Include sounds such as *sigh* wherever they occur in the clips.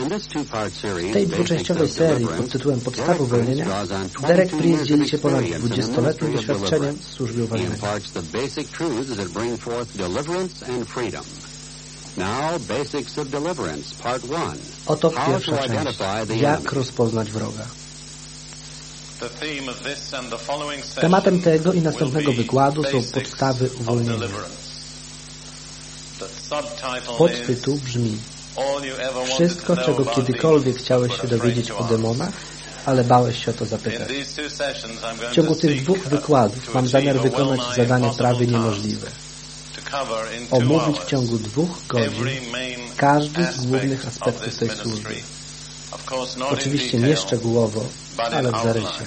W tej dwuczęściowej serii pod tytułem Podstawy uwolnienia Derek Prince dzieli się ponad 20-letnim doświadczeniem w służbie uwolnienia. Oto pierwsza część. Jak rozpoznać wroga. Tematem tego i następnego wykładu są podstawy uwolnienia. Podtytuł brzmi Wszystko, czego kiedykolwiek chciałeś się dowiedzieć o demonach, ale bałeś się o to zapytać. W ciągu tych dwóch wykładów mam zamiar wykonać zadanie prawie niemożliwe. Omówić w ciągu dwóch godzin każdy z głównych aspektów tej służby. Oczywiście nie szczegółowo, ale w zarysie.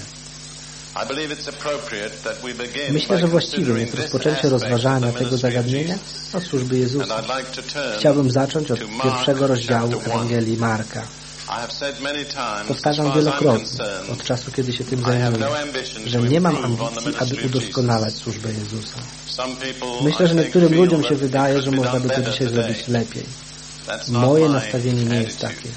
Myślę, że właściwym jest rozpoczęcie rozważania tego zagadnienia o służby Jezusa. Chciałbym zacząć od pierwszego rozdziału Ewangelii Marka. Powtarzam wielokrotnie, od czasu, kiedy się tym no zajmuję, że nie mam ambicji, aby udoskonalać służbę Jezusa. Myślę, że niektórym ludziom się wydaje, że można by to dzisiaj zrobić lepiej. Moje nastawienie nie jest takie.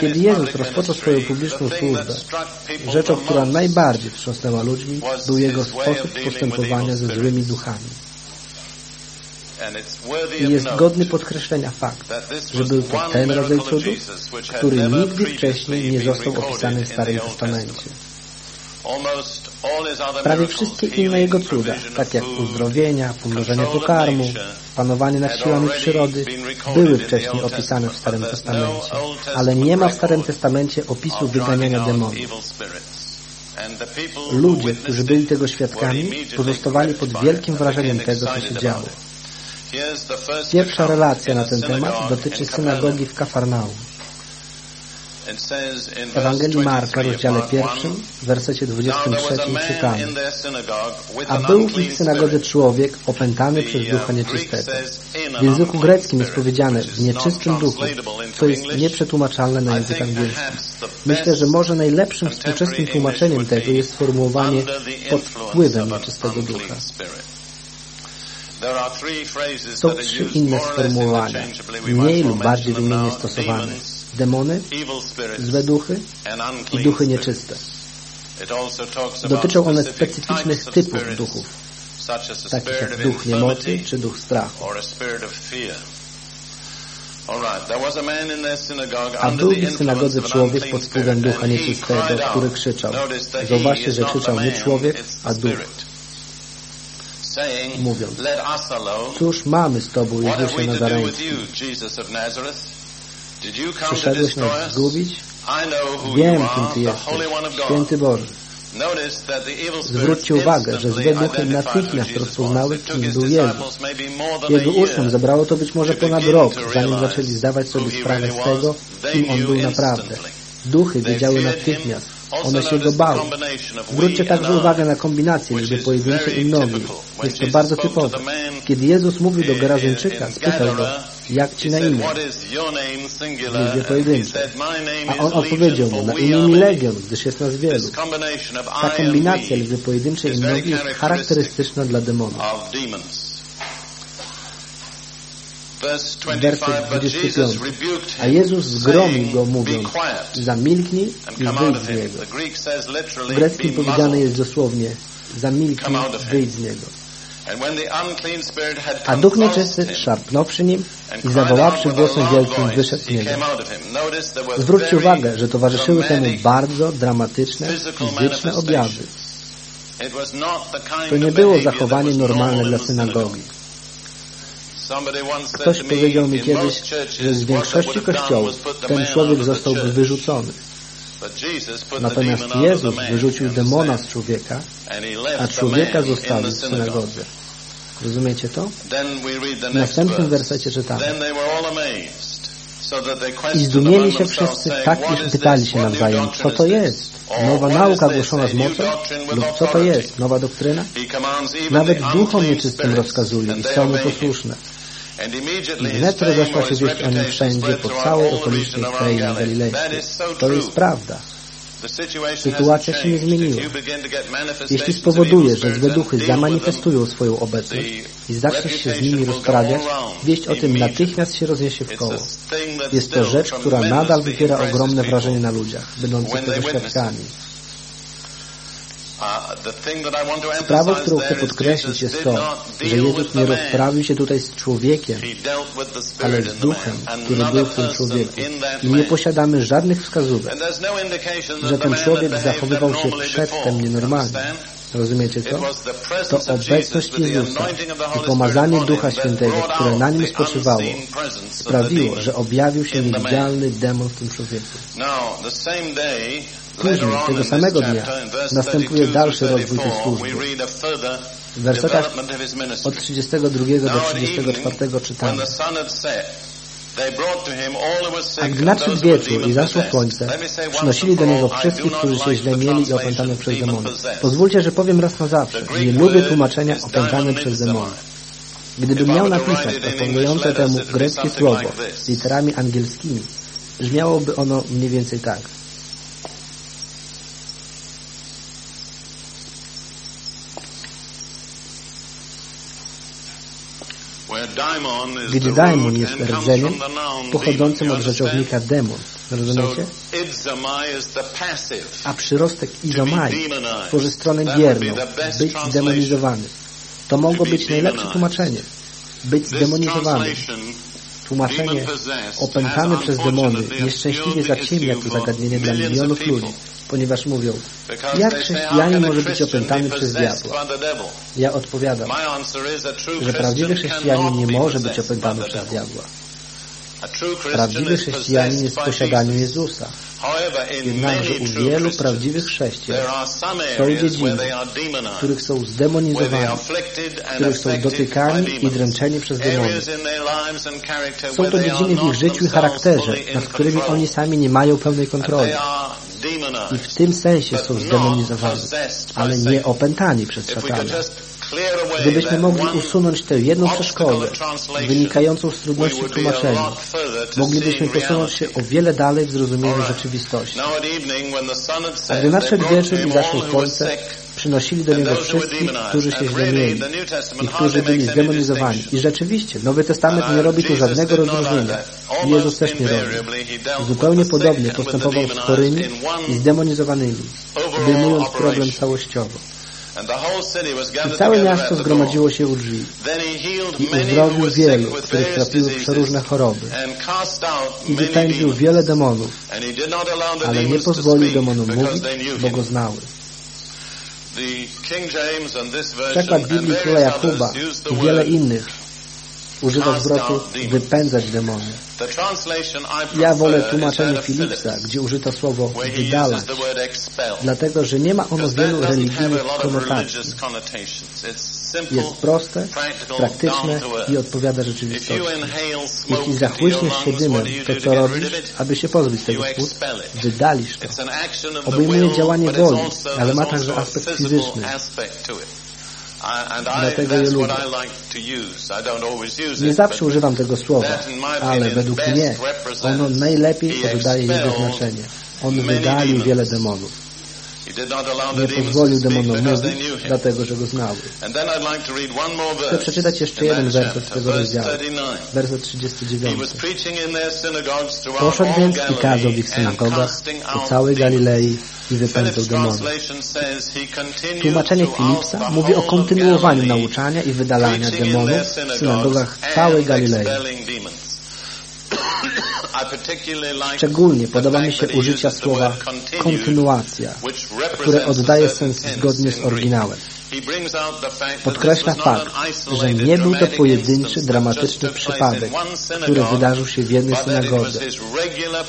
Kiedy Jezus rozpoczął swoją publiczną służbę, rzeczą, która najbardziej wstrząsnęła ludźmi, był Jego sposób postępowania ze złymi duchami. I jest godny podkreślenia fakt, że był to ten rodzaj cudów, który nigdy wcześniej nie został opisany w Starym Testamencie. Prawie wszystkie inne Jego cuda, tak jak uzdrowienia, pomnożenie pokarmu, panowanie nad siłami przyrody, były wcześniej opisane w Starym Testamencie, ale nie ma w Starym Testamencie opisu wyganiania demonów. Ludzie, którzy byli tego świadkami, pozostawali pod wielkim wrażeniem tego, co się działo. Pierwsza relacja na ten temat dotyczy synagogi w Kafarnaum. W Ewangelii Marka, rozdziale pierwszym, w wersecie 23 czytamy A był w ich synagodze człowiek opętany przez ducha nieczystego. W języku greckim jest powiedziane w nieczystym duchu, co jest nieprzetłumaczalne na język angielski. Myślę, że może najlepszym współczesnym tłumaczeniem tego jest sformułowanie pod wpływem nieczystego ducha. Są trzy inne sformułowania, mniej lub bardziej wymiennie stosowane. Demony, złe duchy i duchy nieczyste. Dotyczą one specyficznych typów duchów, takich jak duch niemocy czy duch strachu. A był w synagodze człowiek pod wpływem ducha nieczystego, który krzyczał. Zauważcie, że krzyczał nie człowiek, a duch mówiąc, cóż mamy z Tobą, Jezusie Nazareński? Przyszedłeś nas zgubić? Wiem, kim Ty jesteś, Święty Boży. Zwróćcie uwagę, że złe duchy natychmiast rozpoznały, kim był Jezus. Jego uczniom zabrało to być może ponad rok, zanim zaczęli zdawać sobie sprawę z tego, kim On był naprawdę. Duchy wiedziały natychmiast, one się go bały. Zwróćcie także uwagę na kombinację liczby pojedynczej i mnogiej. Jest to bardzo typowe. Kiedy Jezus mówił do Gerazyńczyka, spytał go, jak ci na imię? W liczbie pojedynczej. A on odpowiedział mu, na imię mi Legion, gdyż jest nas wielu. Ta kombinacja liczby pojedynczej i mnogiej jest charakterystyczna dla demonów. Werset 25. A Jezus zgromił go, mówiąc, zamilknij i wyjdź z niego. W greckim powiedziane jest dosłownie, zamilknij, wyjdź z niego. A duch nieczysty, szarpnąwszy nim i zawoławszy głosem wielkim, wyszedł z niego. Zwróćcie uwagę, że towarzyszyły temu bardzo dramatyczne, fizyczne objawy. To nie było zachowanie normalne dla synagogi. Ktoś powiedział mi kiedyś, że z większości kościołów ten człowiek zostałby wyrzucony. Natomiast Jezus wyrzucił demona z człowieka, a człowieka zostawił w synagodze. Rozumiecie to? W następnym wersecie czytamy. I zdumieli się wszyscy tak, iż pytali się nawzajem, co to jest? Nowa nauka głoszona z mocą? Lub co to jest? Nowa doktryna? Nawet duchom nieczystym rozkazuje i są mu posłuszne. I wnet rozeszła się wieść o nim wszędzie, po całej okolicznej krainie galilejskiej. To jest prawda. Sytuacja się nie zmieniła. Jeśli spowoduje, że złe duchy zamanifestują swoją obecność i zaczniesz się z nimi rozprawiać, wieść o tym natychmiast się rozniesie w koło. Jest to rzecz, która nadal wywiera ogromne wrażenie na ludziach, będących tego świadkami. Sprawą, którą chcę podkreślić jest to, że Jezus nie rozprawił się tutaj z człowiekiem, ale z duchem, który był w tym człowieku. I nie posiadamy żadnych wskazówek, że ten człowiek zachowywał się przedtem nienormalnie. Rozumiecie to? To obecność Jezusa i pomazanie Ducha Świętego, które na nim spoczywało, sprawiło, że objawił się niewidzialny demon w tym człowieku. Później, tego samego dnia, następuje dalszy rozwój tej służby. W wersetach od 32 do 34 czytamy. A gdy nadszedł wieczór i zaszło słońce, przynosili do Niego wszystkich, którzy się źle mieli i opętane przez demony. Pozwólcie, że powiem raz na zawsze, nie lubię tłumaczenia opętane przez demony. Gdybym miał napisać proponujące temu greckie słowo literami angielskimi, brzmiałoby ono mniej więcej tak. Gdy daimon jest rdzeniem pochodzącym od rzeczownika demon. Rozumiecie? A przyrostek izomai tworzy stronę bierną, być zdemonizowany. To mogło być najlepsze tłumaczenie. Być zdemonizowany. Tłumaczenie opętany przez demony nieszczęśliwie zaciemnia to zagadnienie dla milionów ludzi, ponieważ mówią, jak chrześcijanin może być opętany przez diabła? Ja odpowiadam, że prawdziwy chrześcijanin nie może być opętany przez diabła. Prawdziwy chrześcijanin jest w posiadaniu Jezusa. Jednakże u wielu prawdziwych chrześcijan są dziedziny, w których są zdemonizowani, w których są dotykani i dręczeni przez demony. Są to dziedziny w ich życiu i charakterze, nad którymi oni sami nie mają pełnej kontroli. I w tym sensie są zdemonizowani, ale nie opętani przez szatana. Gdybyśmy mogli usunąć tę jedną przeszkodę wynikającą z trudności w tłumaczeniu, moglibyśmy posunąć się o wiele dalej w zrozumieniu rzeczywistości. A gdy nadszedł wieczór i zaszło słońce, przynosili do Niego wszystkich, którzy się źle mieli i którzy byli zdemonizowani. I rzeczywiście, Nowy Testament nie robi tu żadnego rozróżnienia. Jezus też nie robi. Zupełnie podobnie postępował z chorymi i zdemonizowanymi, obejmując problem całościowo. I całe miasto zgromadziło się u drzwi. I uzdrowił wielu, których trapiły przeróżne choroby. I wypędził wiele demonów, ale nie pozwolił demonom mówić, bo go znały. Przekład Biblii Króla Jakuba i wiele innych używa zwrotu wypędzać demony. Ja wolę tłumaczenie Philipsa, gdzie użyto słowo wydalać, dlatego że nie ma ono wielu religijnych konotacji. Jest proste, praktyczne i odpowiada rzeczywistości. Jeśli zachłyśniesz się dymem, to co robisz, aby się pozbyć tego spód? Wydalisz to. Obejmuje działanie woli, ale ma także aspekt fizyczny. Dlatego je lubię. Nie zawsze używam tego słowa, ale według mnie ono najlepiej oddaje jego znaczenie. On wydalił wiele demonów. Nie pozwolił demonom mówić, dlatego że go znały. Chcę przeczytać jeszcze jeden werset z tego rozdziału. Werset 39. Poszedł więc i kazał w ich synagogach po całej Galilei i wypędzał demony. Tłumaczenie Philipsa mówi o kontynuowaniu nauczania i wydalania demonów w synagogach całej Galilei. Szczególnie podoba mi się użycia słowa kontynuacja, które oddaje sens zgodnie z oryginałem. Podkreśla fakt, że nie był to pojedynczy, dramatyczny przypadek, który wydarzył się w jednej synagodze,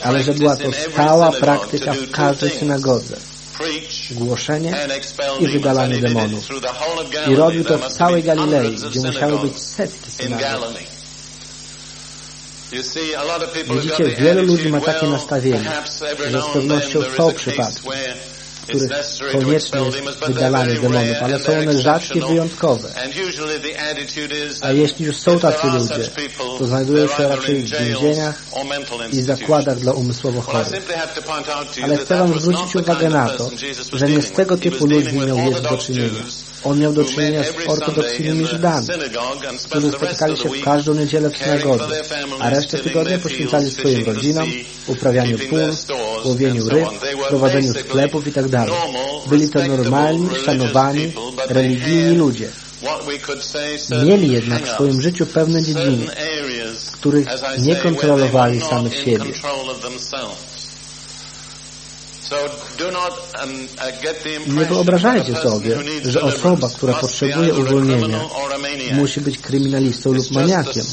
ale że była to stała praktyka w każdej synagodze. Głoszenie i wydalanie demonów. I robił to w całej Galilei, gdzie musiały być setki synagog. Widzicie, wielu ludzi ma takie nastawienie, że z pewnością są przypadki, w których konieczne jest wydalanie demonów, ale są one rzadkie, wyjątkowe. A jeśli już są tacy ludzie, to znajdują się raczej w więzieniach i zakładach dla umysłowo chorych. Ale chcę Wam zwrócić uwagę na to, że nie z tego typu ludźmi miał Jezus do czynienia. On miał do czynienia z ortodoksyjnymi Żydami, którzy spotykali się w każdą niedzielę w synagodze, a resztę tygodnia poświęcali swoim rodzinom, uprawianiu pól, łowieniu ryb, prowadzeniu sklepów itd. Tak Byli to normalni, szanowani, religijni ludzie. Mieli jednak w swoim życiu pewne dziedziny, których nie kontrolowali samych siebie. Um, Nie wyobrażajcie sobie, że osoba, która potrzebuje uwolnienia, musi być kryminalistą lub maniakiem.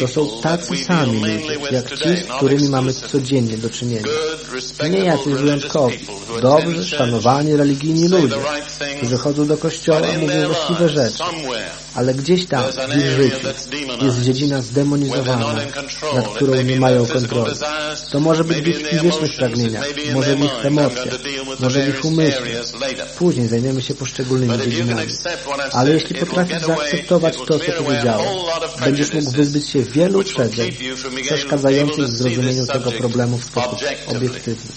To są tacy sami ludzie, jak ci, z którymi mamy codziennie do czynienia. Nie jacyś wyjątkowi, dobrzy, szanowani, religijni ludzie, którzy chodzą do kościoła, mówią właściwe rzeczy, ale gdzieś tam w ich życiu jest dziedzina zdemonizowana, nad którą nie mają kontroli. To może być w ich fizycznych pragnieniach, może w ich emocjach, może ich umyśle. Później zajmiemy się poszczególnymi dziedzinami. Ale jeśli potrafisz zaakceptować to, co powiedziałem, będziesz mógł wyzbyć się wielu uprzedzeń przeszkadzających w zrozumieniu tego problemu w sposób obiektywny.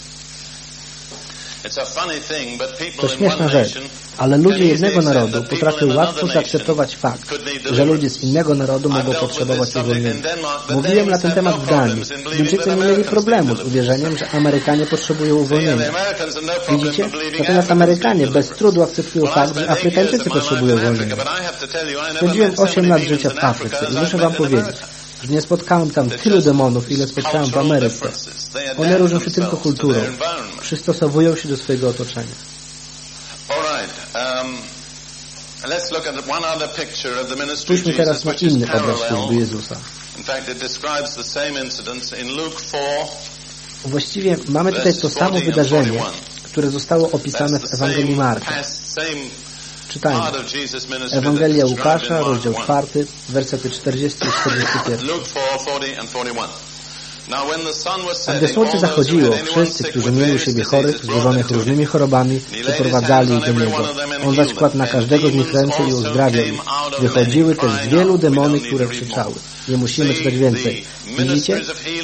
To śmieszna rzecz, ale ludzie jednego narodu potrafią łatwo zaakceptować fakt, że ludzie z innego narodu mogą potrzebować uwolnienia. Mówiłem na ten temat w Danii. Duńczycy nie mieli problemu z uwierzeniem, że Amerykanie potrzebują uwolnienia. Widzicie? Natomiast Amerykanie bez trudu akceptują fakt, że Afrykańczycy potrzebują uwolnienia. Spędziłem 8 lat życia w Afryce i muszę Wam powiedzieć, że nie spotkałem tam tylu demonów, ile spotkałem w Ameryce. One różnią się tylko kulturą. Przystosowują się do swojego otoczenia. Um, Spójrzmy teraz na inny obraz służby Jezusa. Właściwie mamy tutaj to samo wydarzenie, które zostało opisane w Ewangelii Marka. Czytajmy. Ewangelia Łukasza, rozdział 4, wersety 40 i 41. A gdy słońce zachodziło, wszyscy, którzy mieli u siebie chorych, złożonych różnymi chorobami, przyprowadzali ich do Niego. On zaś kładł na każdego z nich ręce i uzdrawiał ich. Wychodziły też wielu demony, które krzyczały. Nie musimy czytać więcej. Widzicie?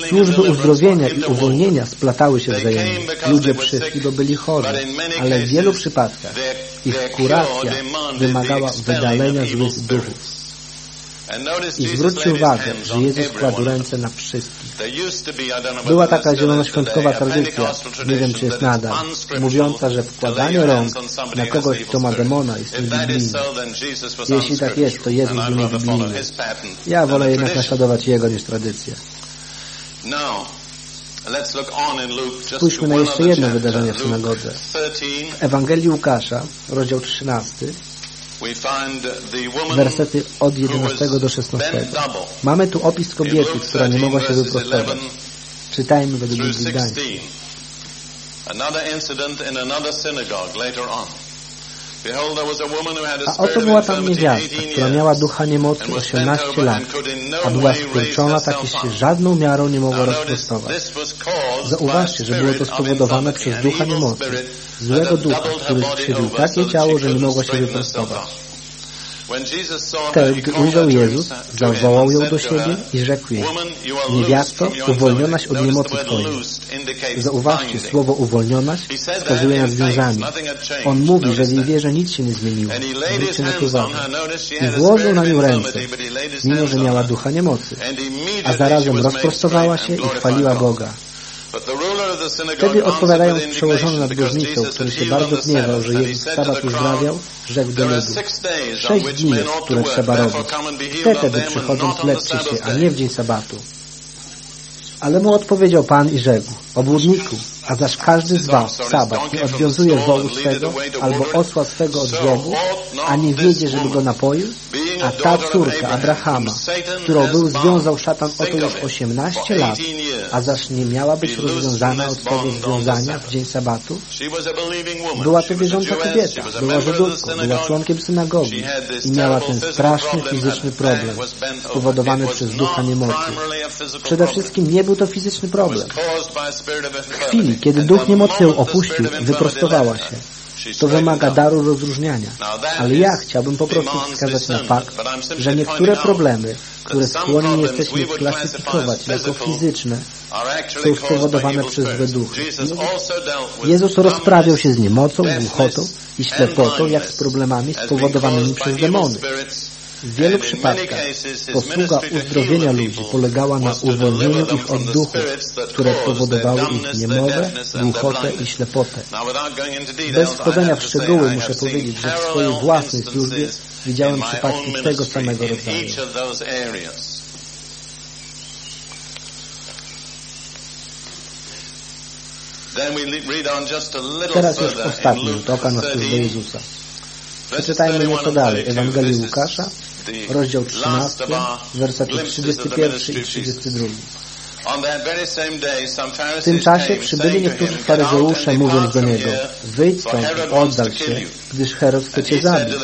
Służby uzdrowienia i uwolnienia splatały się wzajemnie. Ludzie przyszli, bo byli chorzy, ale w wielu przypadkach ich kuracja wymagała wydalenia złych duchów. I zwróćcie uwagę, że Jezus kładł ręce na wszystkich. Była taka zielonoświątkowa tradycja, nie wiem czy jest nadal, mówiąca, że wkładanie rąk na kogoś, kto ma demona jest niebiblijne. Jeśli tak jest, to Jezus był niebiblijny. Ja wolę jednak naśladować Jego niż tradycję. Spójrzmy na jeszcze jedno wydarzenie w synagodze. W Ewangelii Łukasza, rozdział 13, wersety od 11 do 16. Mamy tu opis kobiety, która nie mogła się wyprostować. Czytajmy według Biblii Gdańskiej. A oto była tam niewiasta, która miała ducha niemocy 18 lat, a była skurczona tak, iż się żadną miarą nie mogła rozprostować. Zauważcie, że było to spowodowane przez ducha niemocy, złego ducha, który skrzywił takie ciało, że nie mogło się wyprostować. Wtedy, gdy ujrzał Jezus, zawołał ją do siebie i rzekł jej, niewiasto, uwolnionaś od niemocy Twojej. Zauważcie, słowo uwolnionaś wskazuje na związami. On mówi, że w jej wierze nic się nie zmieniło. Zwróćcie na to uwagę. I włożył na nią ręce, mimo że miała ducha niemocy. A zarazem rozprostowała się i chwaliła Boga. Wtedy odpowiadając przełożony nad górnicą, który się bardzo gniewał, że Jezus sabat uzdrawiał, rzekł do ludu, sześć dni jest, które trzeba robić. Te tedy przychodząc leczcie się, a nie w dzień sabatu. Ale mu odpowiedział Pan i rzekł, obłudniku, a zaś każdy z was w sabat nie odwiązuje wołu swego albo osła swego od brzegu, a nie wiedzie, żeby go napoił? A ta córka Abrahama, którą był związał szatan oto już 18 lat, a zaś nie miała być rozwiązana od swego związania w dzień sabatu? Była to wierząca kobieta, była Żydówką, była członkiem synagogi i miała ten straszny fizyczny problem spowodowany przez ducha niemocy. Przede wszystkim nie był to fizyczny problem. W chwili, kiedy duch niemocy ją opuścił, wyprostowała się. To wymaga daru rozróżniania. Ale ja chciałbym po prostu wskazać na fakt, że niektóre problemy, które skłonni jesteśmy klasyfikować jako fizyczne, są spowodowane przez złe duchy. Jezus rozprawiał się z niemocą, głuchotą i ślepotą, jak z problemami spowodowanymi przez demony. W wielu przypadkach posługa uzdrowienia ludzi polegała na uwolnieniu ich od duchów, które spowodowały ich niemowę, głuchotę i ślepotę. Bez wchodzenia w szczegóły muszę powiedzieć, że w swojej własnej służbie widziałem przypadki tego samego rodzaju. Teraz już ostatni rzut oka na służbę Jezusa. Przeczytajmy nieco dalej. Ewangelii Łukasza, rozdział 13, wersety 31 i 32. W tym czasie przybyli niektórzy faryzeusze, mówiąc do Niego, wyjdź stąd i oddal się, gdyż Herod chce Cię zabić.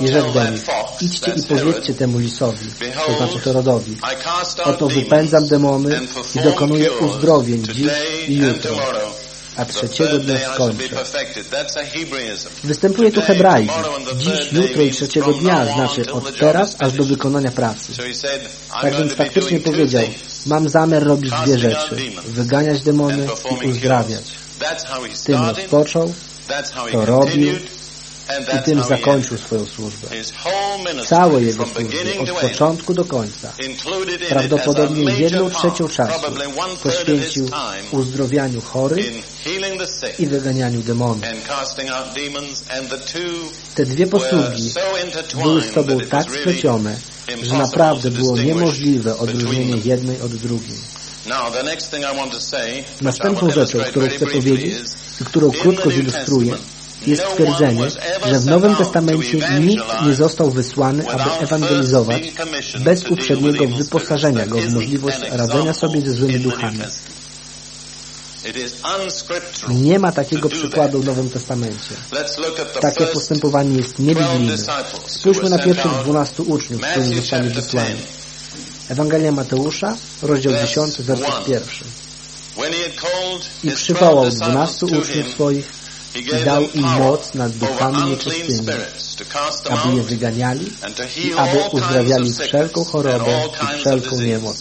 I rzekł do nich, idźcie i powiedzcie temu lisowi, to znaczy Herodowi, oto wypędzam demony i dokonuję uzdrowień dziś i jutro a trzeciego dnia skończę. Występuje tu hebraizm. Dziś, jutro i trzeciego dnia znaczy od teraz aż do wykonania pracy. Tak więc faktycznie powiedział, mam zamiar robić dwie rzeczy. Wyganiać demony i uzdrawiać. Tym rozpoczął, to robił i tym zakończył swoją służbę. Całe jego służby, od początku do końca, prawdopodobnie jedną trzecią czasu poświęcił uzdrowianiu chorych i wyganianiu demonów. Te dwie posługi były z sobą tak splecione, że naprawdę było niemożliwe odróżnienie jednej od drugiej. Następną rzeczą, którą chcę powiedzieć i którą krótko zilustruję, jest stwierdzenie, że w Nowym Testamencie nikt nie został wysłany, aby ewangelizować bez uprzedniego wyposażenia go w możliwość radzenia sobie ze złymi duchami. Nie ma takiego przykładu w Nowym Testamencie. Takie postępowanie jest niebiblijne. Spójrzmy na pierwszych dwunastu uczniów, którzy zostali wysłani. Ewangelia Mateusza, rozdział 10, werset pierwszy. I przywołał dwunastu uczniów swoich i dał im moc nad duchami nieczystymi, aby je wyganiali i aby uzdrawiali wszelką chorobę i wszelką niemoc.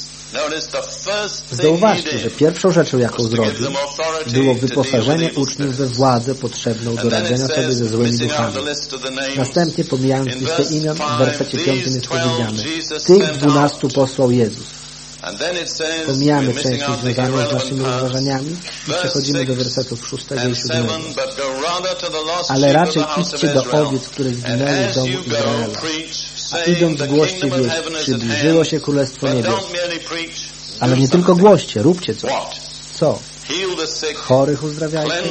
Zauważcie, że pierwszą rzeczą, jaką zrobił, było wyposażenie uczniów we władzę potrzebną do radzenia sobie ze złymi duchami. Następnie, pomijając listę imion, w wersecie 5 jest powiedziane Tych dwunastu posłał Jezus. Pomijamy część związaną z naszymi rozważaniami i przechodzimy do wersetów 6 i 7. Ale raczej idźcie do owiec, które zginęły w domu Izraela. A idąc głoście wieść, przybliżyło się Królestwo Niebios. Ale nie tylko głoście, róbcie coś. Co? Chorych uzdrawiajcie,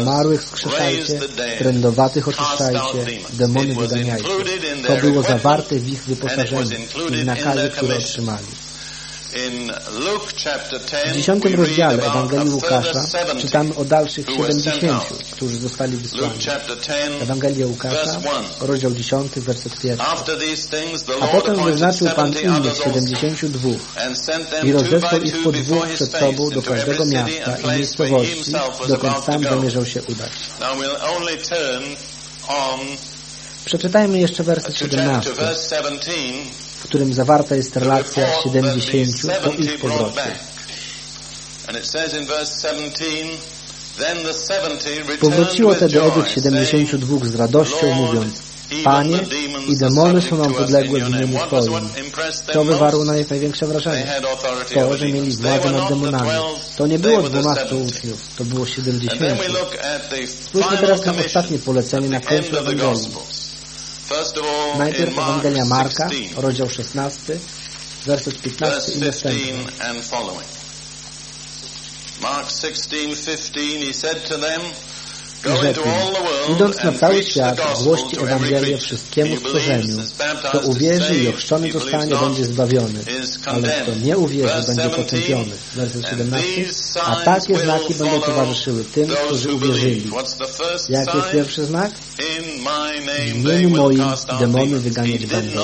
umarłych skrzeszajcie, trędowatych oczyszczajcie, demony wyganiajcie. To było zawarte w ich wyposażeniu i w nakazie, które otrzymali. W dziesiątym rozdziale Ewangelii Łukasza czytamy o dalszych siedemdziesięciu, którzy zostali wysłani. Ewangelia Łukasza, rozdział dziesiąty, werset pierwszy. A potem wyznaczył Pan innych siedemdziesięciu dwóch i rozesłał ich po dwóch przed sobą do każdego miasta i miejscowości, dokąd sam zamierzał się udać. Przeczytajmy jeszcze werset 17 w którym zawarta jest relacja 70 po ich powrocie. Powróciło tedy owych 72 z radością, mówiąc Panie, i demony są nam podległe w imieniu Twoim. To wywarło na nich największe wrażenie. To, że mieli władzę nad demonami. To nie było 12 uczniów, to było 70. Spójrzmy teraz na ostatnie polecenie na końcu Ewangelii. Najpierw Ewangelia Marka, rozdział 16, werset 15 i następny. Mark 16:15 he said to them i rzekł idąc na cały świat, głości Ewangelię wszystkiemu stworzeniu. Kto uwierzy i ochrzczony zostanie, będzie zbawiony, ale kto nie uwierzy, będzie potępiony. Werset 17. A takie znaki będą towarzyszyły tym, którzy uwierzyli. Jaki jest pierwszy znak? W imieniu moim demony wyganiać będą.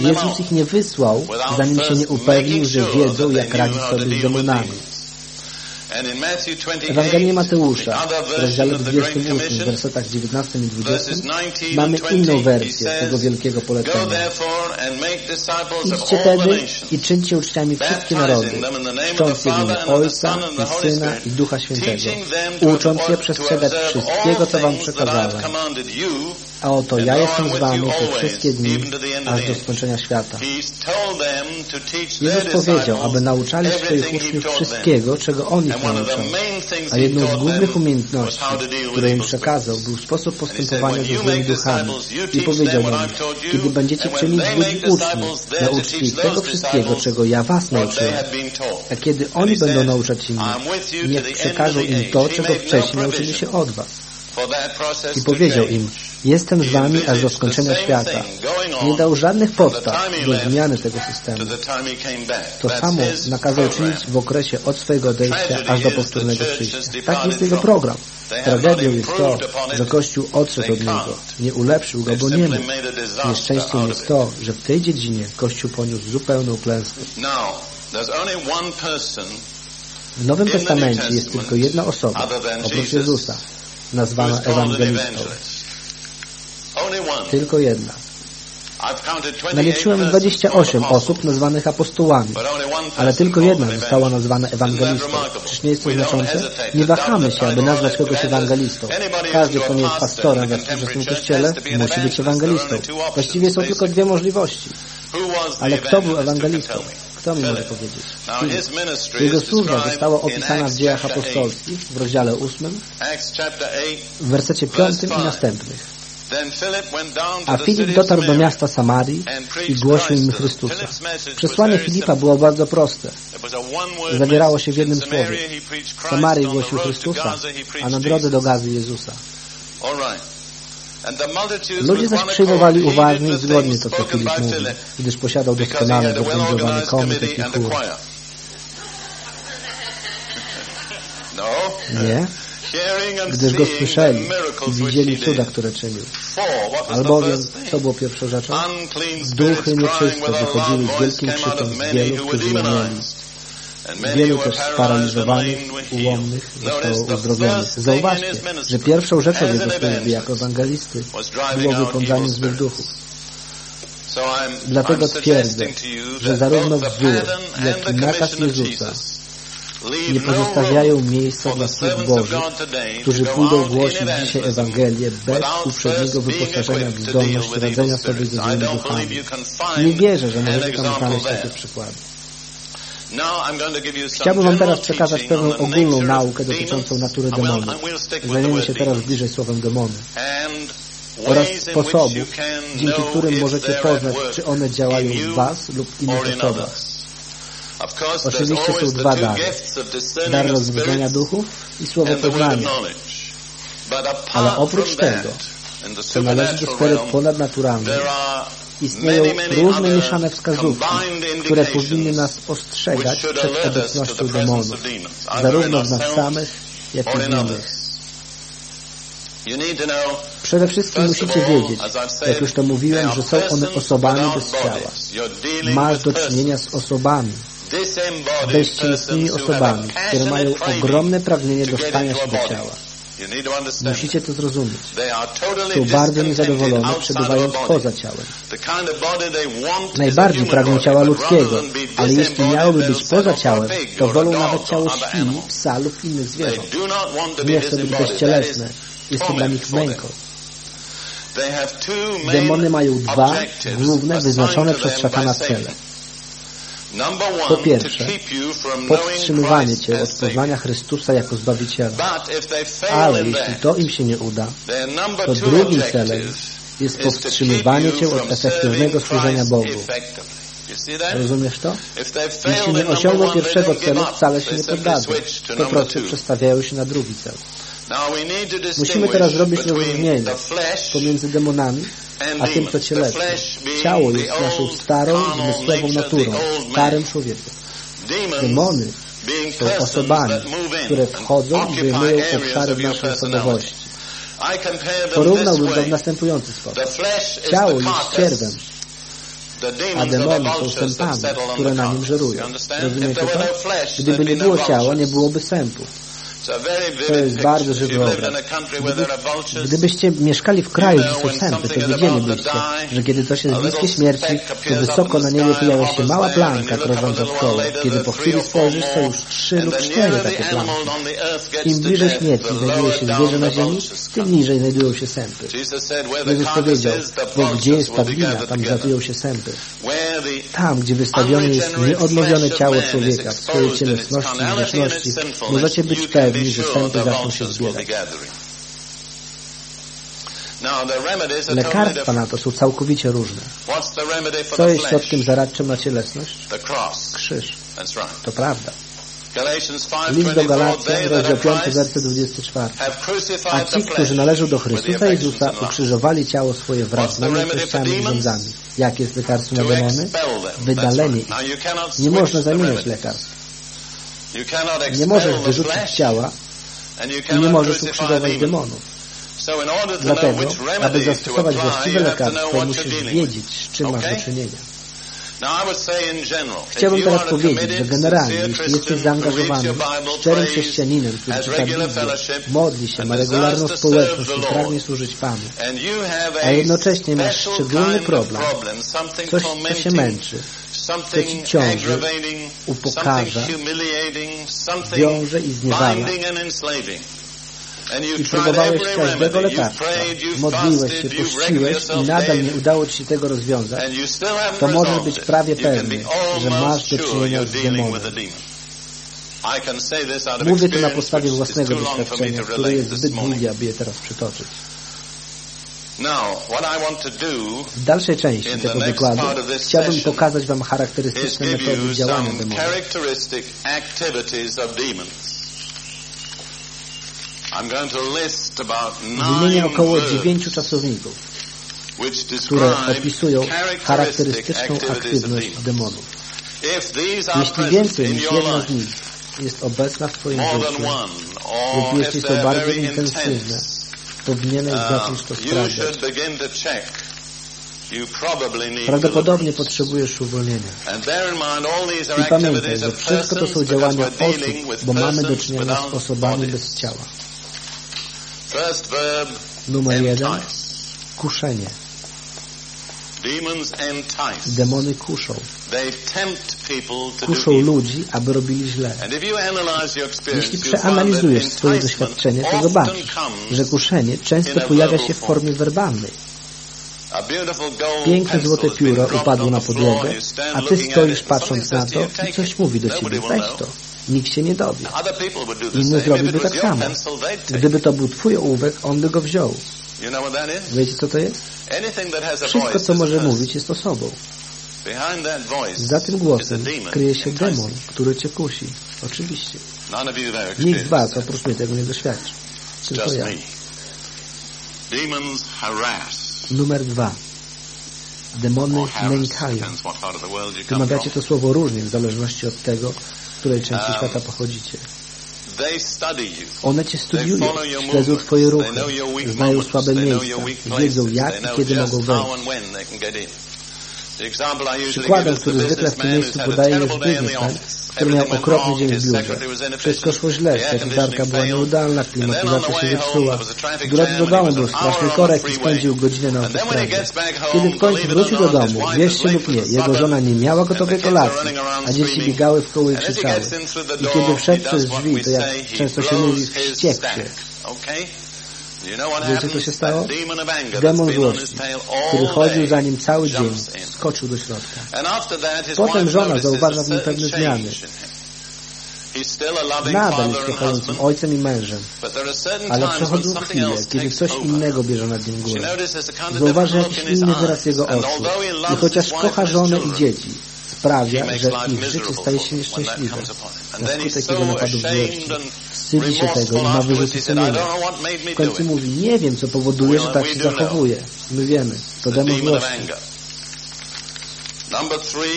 Jezus ich nie wysłał, zanim się nie upewnił, że wiedzą, jak radzić sobie z demonami. Ewangelii Mateusza w rozdziale 28, w wersetach 19 i 20 mamy inną wersję tego wielkiego polecenia. Idźcie tedy i czyńcie uczciami wszystkie narody, czcząc je w imię Ojca i Syna i Ducha Świętego, ucząc je przestrzegać wszystkiego, co Wam przekazałem. A oto ja jestem z Wami przez wszystkie dni, aż do skończenia świata. Jezus powiedział, aby nauczali swoich uczniów wszystkiego, czego On ich nauczał. A jedną z głównych umiejętności, które im przekazał, był sposób postępowania ze złymi duchami. I powiedział im, kiedy będziecie czynić z ludzi uczniów, nauczcie ich tego wszystkiego, czego ja Was nauczyłem. A kiedy oni będą nauczać innych, niech przekażą im to, czego wcześniej nauczyli się od Was. I powiedział im, jestem z wami aż do skończenia świata. Nie dał żadnych podstaw do zmiany tego systemu. To samo nakazał czynić w okresie od swojego odejścia aż do powtórnego przyjścia. Taki jest jego program. Tragedią jest to, że Kościół odszedł od niego. Nie ulepszył go, bo nie mógł. Nieszczęściem jest to, że w tej dziedzinie Kościół poniósł zupełną klęskę. W Nowym Testamencie jest tylko jedna osoba, oprócz Jezusa, nazwana ewangelistą. Tylko jedna. Naliczyłem 28 osób nazwanych apostołami, ale tylko jedna została nazwana ewangelistą. Czyż nie jest to znaczące? Nie wahamy się, aby nazwać kogoś ewangelistą. Każdy, kto nie jest pastorem we współczesnym kościele, musi być ewangelistą. Właściwie są tylko dwie możliwości. Ale kto był ewangelistą? Kto mi może powiedzieć? Jego służba została opisana w dziejach apostolskich w rozdziale 8, w wersecie 5 i następnych. A Filip dotarł do miasta Samarii i głosił im Chrystusa. Przesłanie Filipa było bardzo proste. Zawierało się w jednym słowie. W Samarii głosił Chrystusa, a na drodze do Gazy Jezusa. Ludzie zaś przyjmowali uważnie i zgodnie to, co Filip mówił, gdyż posiadał doskonale zorganizowany komitet i chór. Nie, gdyż go słyszeli i widzieli cuda, które czynił. Albowiem, co było pierwszą rzeczą? Duchy nieczyste wychodziły z wielkim krzykiem z wielu, którzy je mieli. Wielu też sparaliżowanych, ułomnych zostało uzdrowionych. Zauważcie, że pierwszą rzeczą jego służby jako ewangelisty było wypędzanie złych duchów. Dlatego twierdzę, że zarówno wzór, jak i nakaz Jezusa nie pozostawiają miejsca dla sług Bożych, którzy pójdą głosić dzisiaj Ewangelię bez uprzedniego wyposażenia w zdolność radzenia sobie ze złymi duchami. Nie wierzę, że możecie tam znaleźć takie przykłady. Chciałbym Wam teraz przekazać pewną ogólną naukę dotyczącą natury demonów. Zajmiemy się teraz bliżej słowem demony oraz sposobów, dzięki którym możecie poznać, czy one działają w Was lub innych osobach. Oczywiście są dwa dary. Dar rozróżnienia duchów i słowo poznania. Ale oprócz tego, co należy do sfery ponadnaturalnej, istnieją różne mieszane wskazówki, które powinny nas ostrzegać przed obecnością demonów, zarówno w nas samych, jak i w innych. Przede wszystkim musicie wiedzieć, jak już to mówiłem, że są one osobami bez ciała. Masz do czynienia z osobami, bezcielesnymi osobami, które mają ogromne pragnienie dostania się do ciała. Musicie to zrozumieć. Są bardzo niezadowolone, przebywając poza ciałem. Najbardziej pragną ciała ludzkiego, ale jeśli miałoby być poza ciałem, to wolą nawet ciało świni, psa lub innych zwierząt. Nie chcą być bezcielesne. Jest to dla nich męką. Demony mają dwa główne, wyznaczone przez szatana cele. Po pierwsze, powstrzymywanie Cię od poznania Chrystusa jako Zbawiciela. Ale jeśli to im się nie uda, to drugim celem jest powstrzymywanie Cię od efektywnego służenia Bogu. Rozumiesz to? Jeśli nie osiągną pierwszego celu, wcale się nie poddadzą. Po prostu przestawiają się na drugi cel. Musimy teraz zrobić rozróżnienie pomiędzy demonami a tym, co cielesne. Ciało jest naszą starą, zmysłową naturą, starym człowiekiem. Demony są osobami, które wchodzą i wyjmują obszary naszej osobowości. Porównałbym to w następujący sposób. Ciało jest cierwem, a demony są sępami, które na nim żerują. Rozumiecie to? Gdyby nie było ciała, nie byłoby sępów. To jest bardzo żywy obraz. Gdybyście mieszkali w kraju, gdzie są sępy, to wiedzielibyście, że kiedy coś jest bliskie śmierci, to wysoko na niebie pojawia się mała plamka krążąca w koło. Kiedy po chwili spojrzysz, to już trzy lub cztery takie plamki. Im bliżej śmierci znajduje się zwierzę na ziemi, tym niżej znajdują się sępy. Jezus powiedział, bo gdzie jest padlina, tam zatują się sępy. Tam, gdzie wystawione jest nieodnowione ciało człowieka w swojej cielesności i grzeszności, możecie być pewni, pewni, że sępy zaczną się zbierać. Lekarstwa na to są całkowicie różne. Co jest środkiem zaradczym na cielesność? Krzyż. To prawda. List do Galacjan, rozdział 5, werset 24. A ci, którzy należą do Chrystusa Jezusa, ukrzyżowali ciało swoje wraz z namiętnościami i rządzami. Jakie jest lekarstwo na demony? Wydalenie ich. Nie można zamieniać lekarstw. Nie możesz wyrzucić ciała i nie możesz ukrzyżować demonów. Dlatego, aby zastosować właściwe lekarstwo, musisz wiedzieć, z czym masz do czynienia. Chciałbym teraz powiedzieć, że generalnie, jeśli jesteś zaangażowany, szczerym chrześcijaninem, który czyta Biblię, modli się, ma regularną społeczność i pragnie służyć Panu, a jednocześnie masz szczególny problem, coś, co się męczy, co Ci ciąży, upokarza, wiąże i zniewala, i próbowałeś każdego lekarstwa, modliłeś się, puściłeś i nadal nie udało Ci się tego rozwiązać, to możesz być prawie pewny, że masz do czynienia z demonem. Mówię to na podstawie własnego doświadczenia, które jest zbyt długie, aby je teraz przytoczyć. W dalszej części tego wykładu chciałbym pokazać Wam charakterystyczne metody działania demonów. Wymienię około dziewięciu czasowników, które opisują charakterystyczną aktywność demonów. Jeśli więcej niż jedna z nich jest obecna w Twoim życiu lub jeśli są bardzo intensywne, powinieneś uh, zacząć to sprawdzać. Prawdopodobnie potrzebujesz uwolnienia. I pamiętaj, że wszystko to są działania osób, bo mamy do czynienia z osobami bez ciała. Numer jeden. Kuszenie. Demony kuszą. Kuszą ludzi, aby robili źle. Jeśli przeanalizujesz swoje doświadczenie, to zobaczysz, że kuszenie często pojawia się w formie werbalnej. Piękne złote pióro upadło na podłogę, a ty stoisz patrząc na to i coś mówi do ciebie. Weź to. Nikt się nie dowie. Inny zrobiłby tak samo. Gdyby to był twój ołówek, on by go wziął. Wiecie, co to jest? Wszystko, co może mówić, jest osobą. Za tym głosem kryje się demon, który cię kusi. Oczywiście. Nikt z was oprócz mnie tego nie doświadczy. Tylko ja. Numer dwa. Demony nękają. Wymawiacie to słowo różnie w zależności od tego, z której części um, świata pochodzicie. One Cię studiują, śledzą Twoje ruchy, znają słabe miejsca, wiedzą jak i kiedy mogą wejść. Przykładem, który zwykle w tym miejscu podaje jest biznesmen, który miał okropny dzień w biurze. Wszystko szło źle, sekretarka była nieudalna, klimatyzacja się zepsuła. W drodze do domu był straszny korek i spędził godzinę na autostradzie. Kiedy w końcu wrócił do domu, wierzcie lub nie, jego żona nie miała gotowej kolacji, a dzieci biegały w koło i krzyczały. I kiedy wszedł przez drzwi, to jak często się mówi, wściekł się. Wiecie, co się stało? Demon złości, który chodził za nim cały dzień, skoczył do środka. Potem żona zauważa w nim pewne zmiany. Nadal jest kochającym ojcem i mężem, ale przechodzą chwile, kiedy coś innego bierze nad nim górę. Zauważa jakiś inny wyraz jego oczu i chociaż kocha żonę i dzieci, sprawia, że ich życie staje się nieszczęśliwe. na skutek jego napadów złości. Wstydzi się tego i ma wyrzuty sumienia. W końcu mówi, nie wiem, co powoduje, że tak się zachowuje. My wiemy, to demon złości.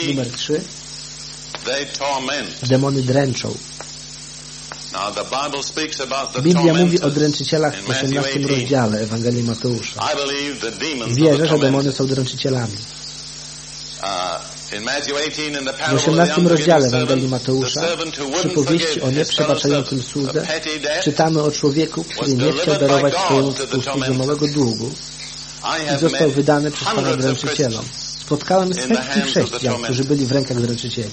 Numer trzy. Demony dręczą. Biblia mówi o dręczycielach w 18 rozdziale Ewangelii Mateusza. Wierzę, że demony są dręczycielami. W 18 rozdziale Ewangelii Mateusza, przy powieści o nieprzebaczającym słudze, czytamy o człowieku, który nie chciał darować swojemu współsłudze małego długu i został wydany przez Pana dręczycielom. Spotkałem setki chrześcijan, którzy byli w rękach dręczycieli.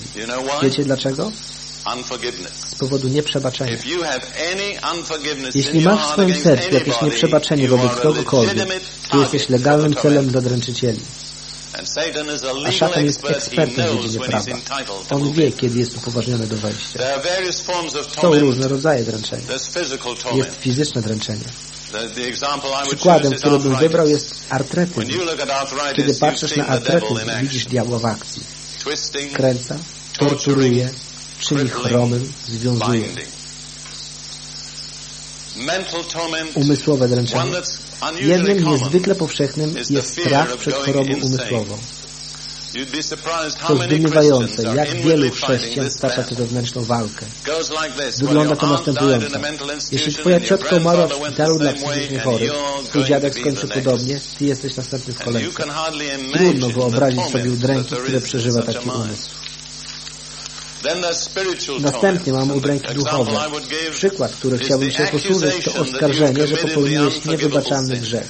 Wiecie dlaczego? z powodu nieprzebaczenia. Jeśli masz w swoim sercu jakieś nieprzebaczenie wobec kogokolwiek, to jesteś legalnym celem dla dręczycieli. A szatan jest ekspertem w dziedzinie prawa. On wie, kiedy jest upoważniony do wejścia. Są różne rodzaje dręczenia. Jest fizyczne dręczenie. Przykładem, który bym wybrał jest artretyzm. Kiedy patrzysz na artretyzm, widzisz diabła w akcji. Kręca, torturuje, czyni chromym, związuje. Umysłowe dręczenie. Jednym niezwykle powszechnym jest strach przed chorobą umysłową. To zdumiewające, jak wielu chrześcijan stacza tę wewnętrzną walkę. Wygląda to następująco. Jeśli twoja ciotka umarła w szpitalu dla psychicznie chorych, twój dziadek skończy podobnie, ty jesteś następny w kolejce. Trudno wyobrazić sobie udręki, które przeżywa taki umysł. Następnie mamy udręki duchowe. Przykład, który chciałbym się posłużyć, to oskarżenie, że popełniłeś niewybaczalny grzech.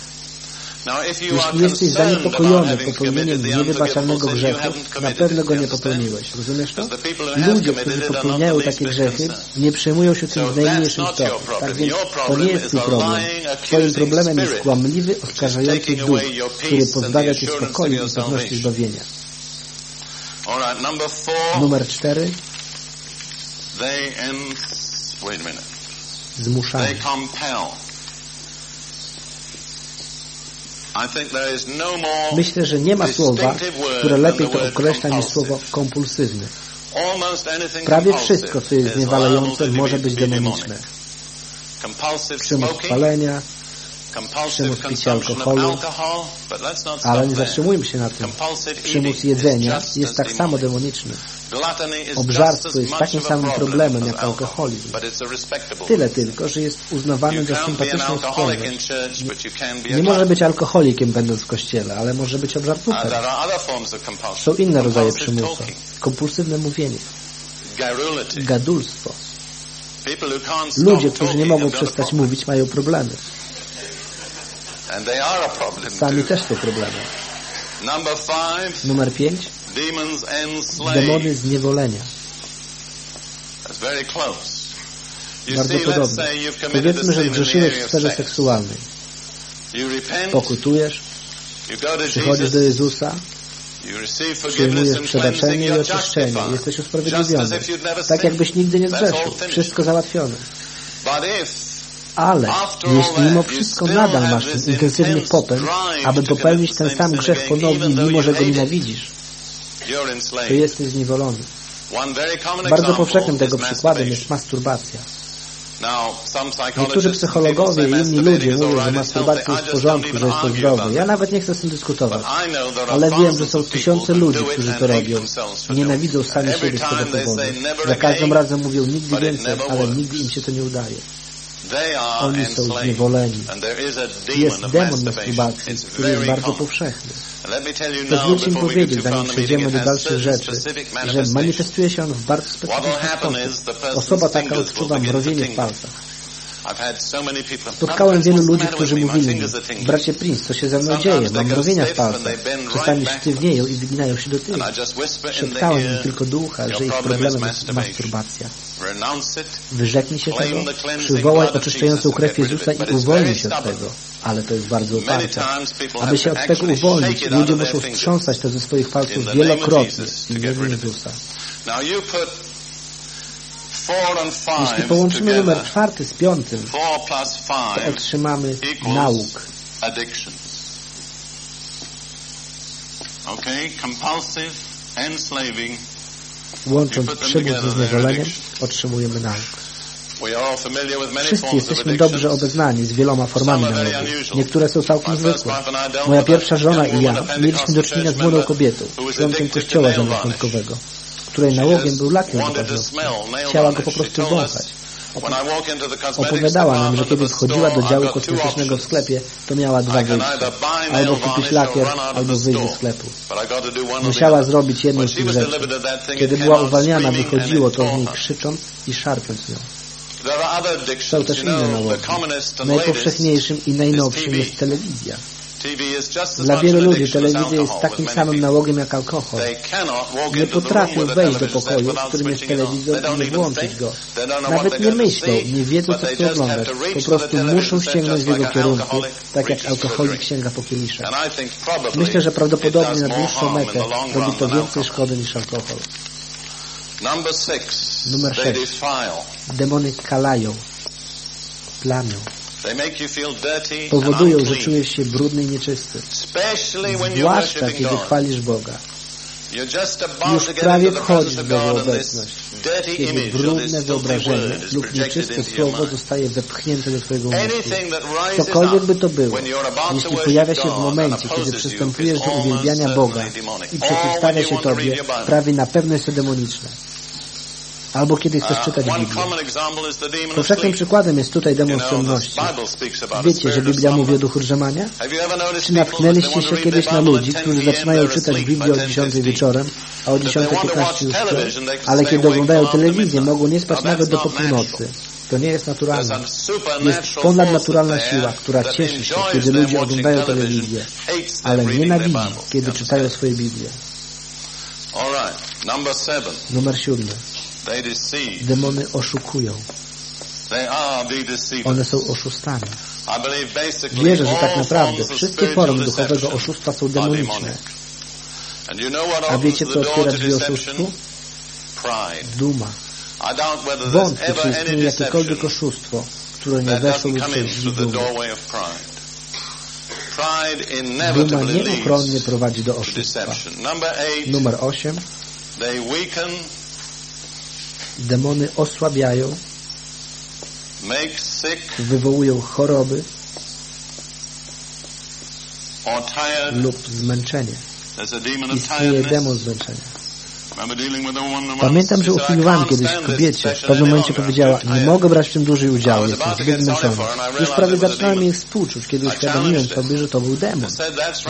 Jeśli jesteś zaniepokojony popełnieniem niewybaczalnego grzechu, na pewno go nie popełniłeś. Rozumiesz to? Ludzie, którzy popełniają takie grzechy, nie przejmują się tym w najmniejszym stopniu. Tak więc to nie jest twój problem. Twoim problemem jest kłamliwy, oskarżający duch, który pozbawia cię spokoju i pewności zbawienia. Numer cztery. Zmuszają. No Myślę, że nie ma słowa, które lepiej to określa niż słowo kompulsywny. Prawie wszystko, co jest zniewalające, może być demoniczne. Przymus palenia, przymus picia alkoholu, ale nie zatrzymujmy się na tym. Przymus jedzenia jest tak samo demoniczny. Obżarstwo jest takim samym problemem jak alkoholizm. Tyle tylko, że jest uznawany za sympatyczną skłonność. Nie może być alkoholikiem będąc w kościele, ale może być obżartówem. Są inne rodzaje przymusu. Kompulsywne mówienie. Gadulstwo. Ludzie, którzy nie mogą przestać mówić, mają problemy. Sami też są problemy. Numer pięć. Demony zniewolenia. Bardzo podobne. Powiedzmy, że grzeszyłeś w sferze seksualnej. Pokutujesz, przychodzisz do Jezusa, przyjmujesz przebaczenie i oczyszczenie. Jesteś usprawiedliwiony. Tak jakbyś nigdy nie zgrzeszył. Wszystko załatwione. Ale jeśli mimo wszystko nadal masz ten intensywny popęd, aby popełnić ten sam grzech ponownie, mimo że go nienawidzisz, to jesteś zniewolony. Bardzo powszechnym tego przykładem jest masturbacja. Niektórzy psychologowie i inni ludzie mówią, że masturbacja jest w porządku, że jest to zdrowe. Ja nawet nie chcę z tym dyskutować. Ale wiem, że są tysiące ludzi, którzy to robią. Nienawidzą sami siebie z tego powodu. Za każdym razem mówią nigdy więcej, ale nigdy im się to nie udaje. Oni są zniewoleni. Jest demon masturbacji, który jest bardzo powszechny. Pozwólcie mi powiedzieć, zanim przejdziemy do dalszych rzeczy, że manifestuje się on w bardzo specyficzny sposób. Osoba taka odczuwa mrowienie w palcach. Spotkałem wielu ludzi, którzy mówili mi, bracie Prince, co się ze mną dzieje? Mam mrowienia w palcach. Czasami sztywnieją i wyginają się do tyłu. Szeptałem im tylko do ucha, że ich problemem jest masturbacja. Wyrzeknij się tego, przywołaj oczyszczającą krew Jezusa i uwolnij się od tego. Ale to jest bardzo uparte. Aby się od tego uwolnić, ludzie muszą strząsać to ze swoich palców wielokrotnie w imieniu Jezusa. Jeśli połączymy numer czwarty z piątym, to otrzymamy nauk. Łącząc przybór ze zniewoleniem, otrzymujemy nauk. Wszyscy jesteśmy dobrze obeznani z wieloma formami nałogu. Niektóre są całkiem zwykłe. Moja pierwsza żona i ja mieliśmy do czynienia z młodą kobietą, członkiem kościoła zielonoświątkowego, której nałogiem był lakier paznokci. Chciała go po prostu wąchać. Opowiadała nam, że kiedy wchodziła do działu kosmetycznego w sklepie, to miała dwa wyjścia. Albo kupić lakier, albo wyjść ze sklepu. Musiała zrobić jedną z tych rzeczy. Kiedy była uwalniana, wychodziło to z niej krzycząc i szarpiąc ją. Są też inne nałogi. Najpowszechniejszym i najnowszym jest telewizja. Dla wielu ludzi telewizja jest takim samym nałogiem jak alkohol. Nie potrafią wejść do pokoju, w którym jest telewizor i nie włączyć go. Nawet nie myślą, nie wiedzą co chcą oglądać. Po prostu muszą sięgnąć w jego kierunku, tak jak alkoholik sięga po kieliszek. Myślę, że prawdopodobnie na dłuższą metę robi to więcej szkody niż alkohol. Numer 6. Demony kalają, plamią. Powodują, że czujesz się brudny i nieczysty. Zwłaszcza, kiedy chwalisz Boga. Już prawie wchodzisz w Bożą obecność, kiedy brudne wyobrażenie lub nieczyste słowo zostaje wepchnięte do Twojego umysłu. Cokolwiek by to było, jeśli pojawia się w momencie, kiedy przystępujesz do uwielbiania Boga i przeciwstawia się Tobie, prawie na pewno jest to demoniczne albo kiedy chcesz czytać Biblię. Powszechnym przykładem jest tutaj demon ciemności. Wiecie, że Biblia mówi o duchu drzemania? Czy natknęliście się kiedyś na ludzi, którzy zaczynają czytać Biblię o 10 wieczorem, a o 10.15 już śpią, ale kiedy oglądają telewizję, mogą nie spać nawet do północy. To nie jest naturalne. Jest ponadnaturalna siła, która cieszy się, kiedy ludzie oglądają telewizję, ale nienawidzi, kiedy czytają swoje Biblię. Numer siódmy. Demony oszukują. One są oszustami. Wierzę, że tak naprawdę wszystkie formy duchowego oszustwa są demoniczne. A wiecie, co otwiera drzwi oszustwu? Duma. Wątpię, czy istnieje jakiekolwiek oszustwo, które nie weszło lub przez drzwi dumy. Duma nieuchronnie prowadzi do oszustwa. Numer 8. Demony osłabiają, wywołują choroby lub zmęczenie. Istnieje demon zmęczenia. Pamiętam, że usiłowałem kiedyś kobiecie. W pewnym momencie powiedziała, nie mogę brać w tym dłużej udziału, jestem zbyt zmęczony. Już prawie zaczynałem jej współczuć, kiedy uświadomiłem sobie, że to był demon.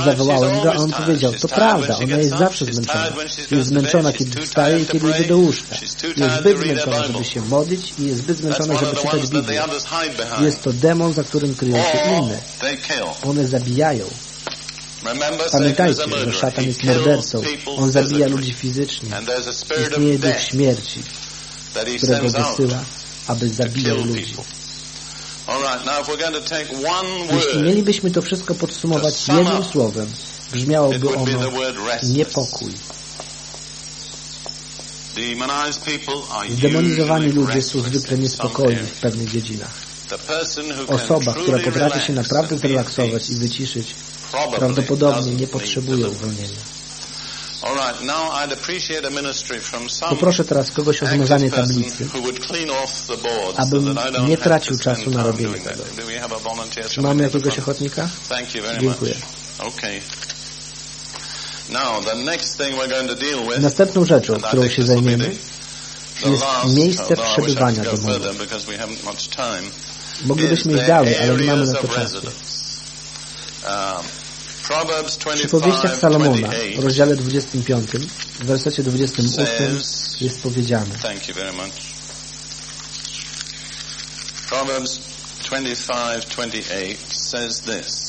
Zawołałem go, a on powiedział, to prawda, ona jest zawsze zmęczona. Jest zmęczona, kiedy wstaje i kiedy idzie do łóżka. Jest zbyt zmęczona, żeby się modlić i jest zbyt zmęczona, żeby czytać Biblię. Jest to demon, za którym kryją się inne. One zabijają. Pamiętajcie, że szatan jest mordercą. On zabija ludzi fizycznie. Istnieje duch śmierci, którego wysyła, aby zabijał ludzi. Jeśli mielibyśmy to wszystko podsumować jednym słowem, brzmiałoby ono niepokój. Zdemonizowani ludzie są zwykle niespokojni w pewnych dziedzinach. Osoba, która potrafi się naprawdę zrelaksować i wyciszyć, prawdopodobnie nie potrzebuje uwolnienia. Poproszę teraz kogoś o zmazanie tablicy, abym nie tracił czasu na robienie tego. Czy mamy jakiegoś ochotnika? Dziękuję. Następną rzeczą, którą się zajmiemy, jest miejsce przebywania domowe. Moglibyśmy iść dalej, ale nie mamy na to czasu. Przy powieściach Salomona, w rozdziale 25, w wersecie 28 jest powiedziane Proverbs 25:28 says this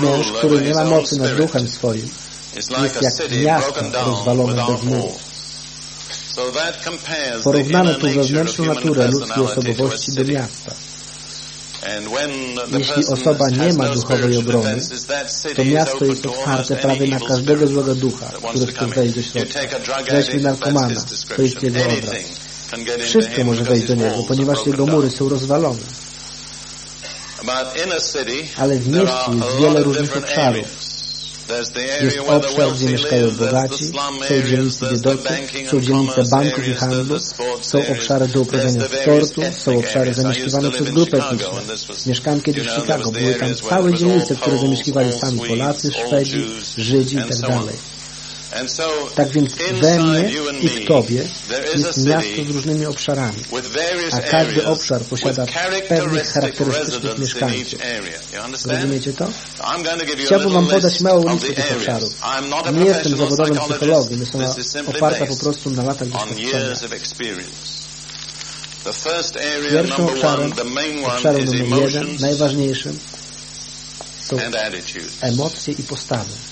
Mąż, który nie ma mocy nad duchem swoim, jest jak miasto rozwalone bez muru. Porównano tu wewnętrzną naturę ludzkiej osobowości do miasta. Jeśli osoba nie ma duchowej obrony, to miasto jest otwarte prawie na każdego złego ducha, który chce wejść do środka. Weźmy narkomana, to jest jego obraz. Wszystko może wejść do niego, ponieważ jego mury są rozwalone. Ale w mieście jest wiele różnych obszarów. Jest obszar, gdzie mieszkają bogaci, są dzielnice biedoty, są dzielnice banków i handlu, są obszary do uprawiania sportu, są obszary zamieszkiwane przez grupy etniczne. Mieszkałem kiedyś w Chicago, były tam całe dzielnice, które zamieszkiwali sami Polacy, Szwedzi, Żydzi i tak więc we mnie i w Tobie jest miasto z różnymi obszarami, a każdy obszar posiada pewnych charakterystycznych mieszkańców. Rozumiecie to? Chciałbym Wam podać małą listę tych obszarów. Nie jestem zawodowym psychologiem, jest ona oparta po prostu na latach doświadczenia. Pierwszym obszarem, obszarem numer jeden, najważniejszym, są emocje i postawy.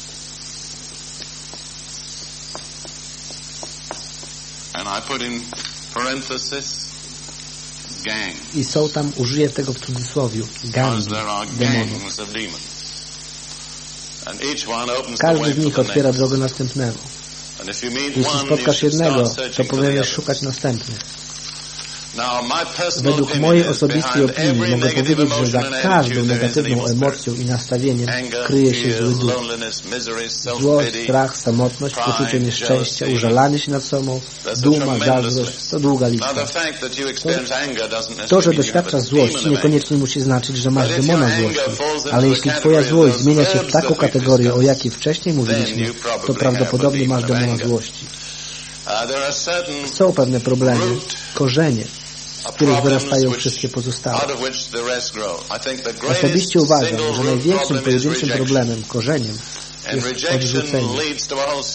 I są tam, użyję tego w cudzysłowie, gangi demonów. Każdy z nich otwiera drogę następnemu. Jeśli spotkasz jednego, to powinieneś szukać następnych. Według mojej osobistej opinii mogę powiedzieć, że za każdą negatywną emocją i nastawieniem kryje się zły duch. Złość, strach, samotność, poczucie nieszczęścia, użalanie się nad sobą, duma, zazdrość, to długa lista. To, to, że doświadczasz złości, niekoniecznie musi znaczyć, że masz demona złości, ale jeśli Twoja złość zmienia się w taką kategorię, o jakiej wcześniej mówiliśmy, to prawdopodobnie masz demona złości. Są pewne problemy, korzenie, z których wyrastają wszystkie pozostałe. Osobiście uważam, że największym pojedynczym problemem, korzeniem jest odrzucenie.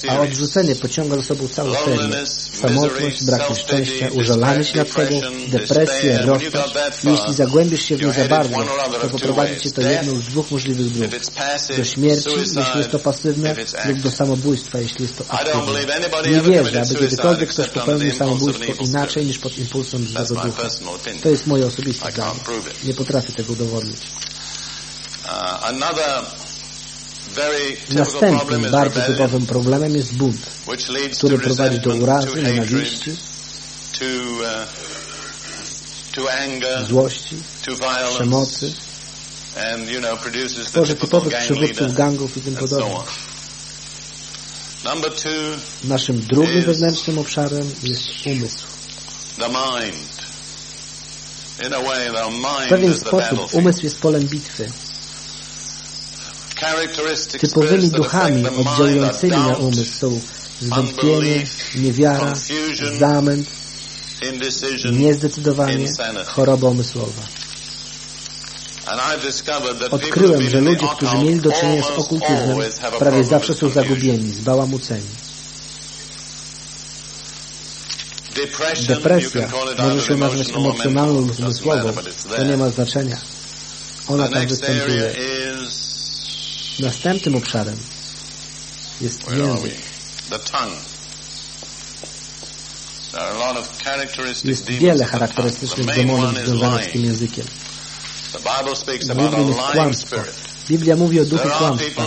A odrzucenie pociąga za sobą całą serię. Samotność, brak szczęścia, użalanie się nad sobą, depresję, rozpacz. Jeśli zagłębisz się w nie za bardzo, to poprowadzi cię to jedną z dwóch możliwych dróg. Do śmierci, jeśli jest to pasywne, lub do samobójstwa, jeśli jest to aktywne. Nie wierzę, aby kiedykolwiek ktoś popełnił samobójstwo inaczej niż pod impulsem złego ducha. To jest moje osobiste zdanie. Nie potrafię tego udowodnić. Następnym bardzo typowym problemem jest bunt, który prowadzi do urazy, nienawiści, złości, przemocy, tworzy typowych przywódców gangów i tym podobnie. Naszym drugim wewnętrznym obszarem jest umysł. W pewien sposób umysł jest polem bitwy. Typowymi duchami oddziałującymi na umysł są zwątpienie, niewiara, zamęt, niezdecydowanie, choroba umysłowa. Odkryłem, że ludzie, którzy mieli do czynienia z okultyzmem, prawie zawsze są zagubieni, zbałamuceni. Depresja może się nazwać emocjonalną lub umysłową, to nie ma znaczenia. Ona tam występuje. Następnym obszarem jest język. Jest wiele charakterystycznych demonów związanych z tym językiem. Głównym jest kłamstwo. Biblia mówi o duchu kłamstwa.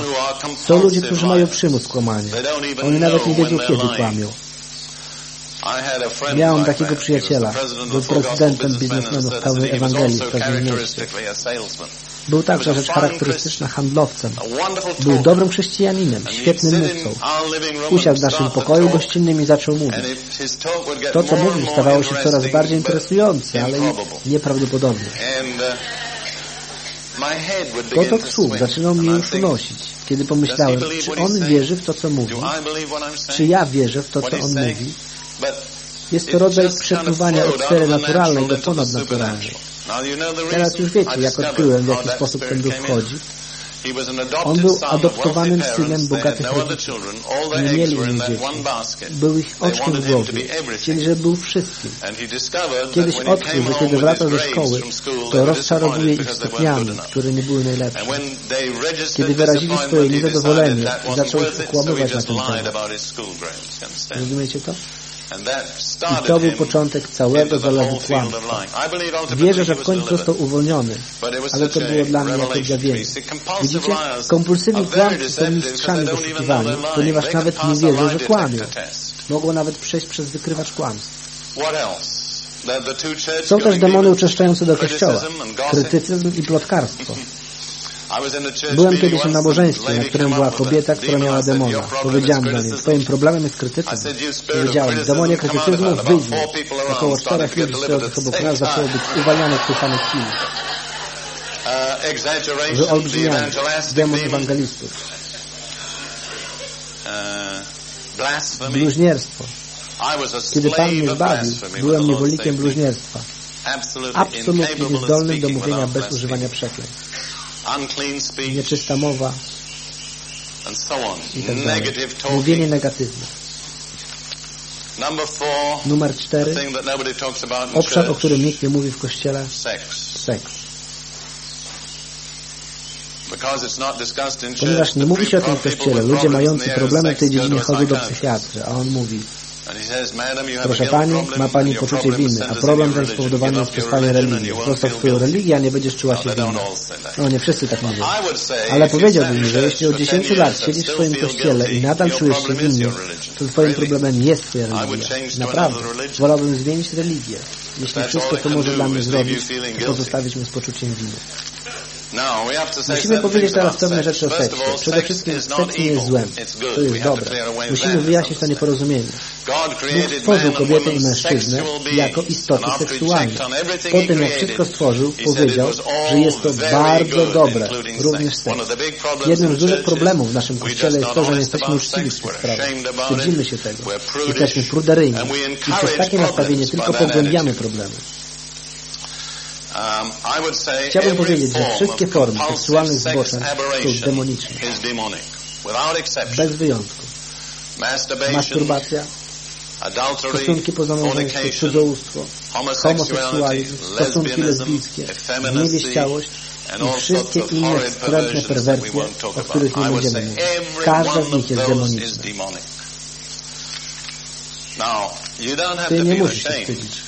Są ludzie, którzy mają przymus kłamania. Oni nawet nie wiedzą, kiedy kłamią. Miałem takiego przyjaciela. Był prezydentem biznesmenów pełnej Ewangelii w pewnym mieście. Był także rzecz charakterystyczna handlowcem. Był dobrym chrześcijaninem, świetnym mówcą. Usiadł w naszym pokoju gościnnym i zaczął mówić. To, co mówił, stawało się coraz bardziej interesujące, ale i nieprawdopodobne. Potok słów zaczynał mnie już unosić, kiedy pomyślałem, czy on wierzy w to, co mówi, czy ja wierzę w to, co on mówi. Jest to rodzaj przepływania od sfery naturalnej do ponadnaturalnej. Teraz już wiecie, jak odkryłem, w jaki sposób ten duch wchodzi. On był adoptowanym synem bogatych rodziców. Nie mieli innych dzieci. Był ich oczkiem w głowie. Chcieli, żeby był wszystkim. Kiedyś odkrył, że kiedy wraca ze szkoły, to rozczarowuje ich stopniami, które nie były najlepsze. Kiedy wyrazili swoje niezadowolenie i zaczął ich okłamywać na ten temat. Rozumiecie to? I to był początek całego zalewu kłamstwa. Wierzę, że w końcu został uwolniony, ale to było dla mnie jako objawienie. Widzicie, kompulsywni kłamcy są mistrzami w oszukiwaniu, ponieważ nawet nie wierzą, że kłamią. Mogą nawet przejść przez wykrywacz kłamstw. Są też demony uczęszczające do kościoła, krytycyzm i plotkarstwo. *laughs* Byłem kiedyś na nabożeństwie, na którym była kobieta, która miała demona. Powiedziałem do niej, twoim problemem jest krytycyzm. Powiedziałem, demonie krytycyzmu, wyjdź. Około czterech ludzi stojących obok nas zaczęło być uwalniane w tej chwili. Wyolbrzymianie, demon ewangelistów. Bluźnierstwo. Kiedy Pan mnie zbawił, byłem niewolnikiem bluźnierstwa. Absolutnie niezdolnym do mówienia bez używania przekleństw. Nieczysta mowa i tak dalej. Mówienie negatywne. Numer cztery. Obszar, o którym nikt nie mówi w Kościele. Seks. Ponieważ nie mówi się o tym w Kościele, ludzie mający problemy w tej dziedzinie chodzą do psychiatry, a on mówi Proszę Pani, ma Pani poczucie winy, a problem ten spowodowany jest przez Pani religię. Zostaw swoją religię, a nie będziesz czuła się winna. No nie wszyscy tak mówią. Ale powiedziałbym, że jeśli od 10 lat siedzisz w swoim kościele i nadal czujesz się winny, to Twoim problemem jest Twoja religia. Naprawdę. Wolałbym zmienić religię. Jeśli wszystko, co może dla mnie zrobić, to pozostawić mnie z poczuciem winy. Musimy powiedzieć teraz pewne rzeczy o seksie. Przede wszystkim seks nie jest złem. To jest dobre. Musimy wyjaśnić to nieporozumienie. Bóg stworzył kobietę i mężczyznę jako istoty seksualne. Po tym, jak wszystko stworzył, powiedział, że jest to bardzo dobre, również seks. Jednym z dużych problemów w naszym Kościele jest to, że nie jesteśmy uczciwi w tych sprawach. Wstydzimy się tego. Jesteśmy pruderyjni. I przez takie nastawienie tylko pogłębiamy problemy. Um, Chciałbym powiedzieć, że wszystkie formy seksualnych zboczeń są demoniczne. Bez wyjątku. Masturbacja, stosunki pozamałżeńskie, cudzołóstwo, homoseksualizm, stosunki lesbijskie, niewieściałość i wszystkie inne wstrętne perwersje, o których nie będziemy mówić. Każda z nich jest demoniczna. Ty nie musisz się wstydzić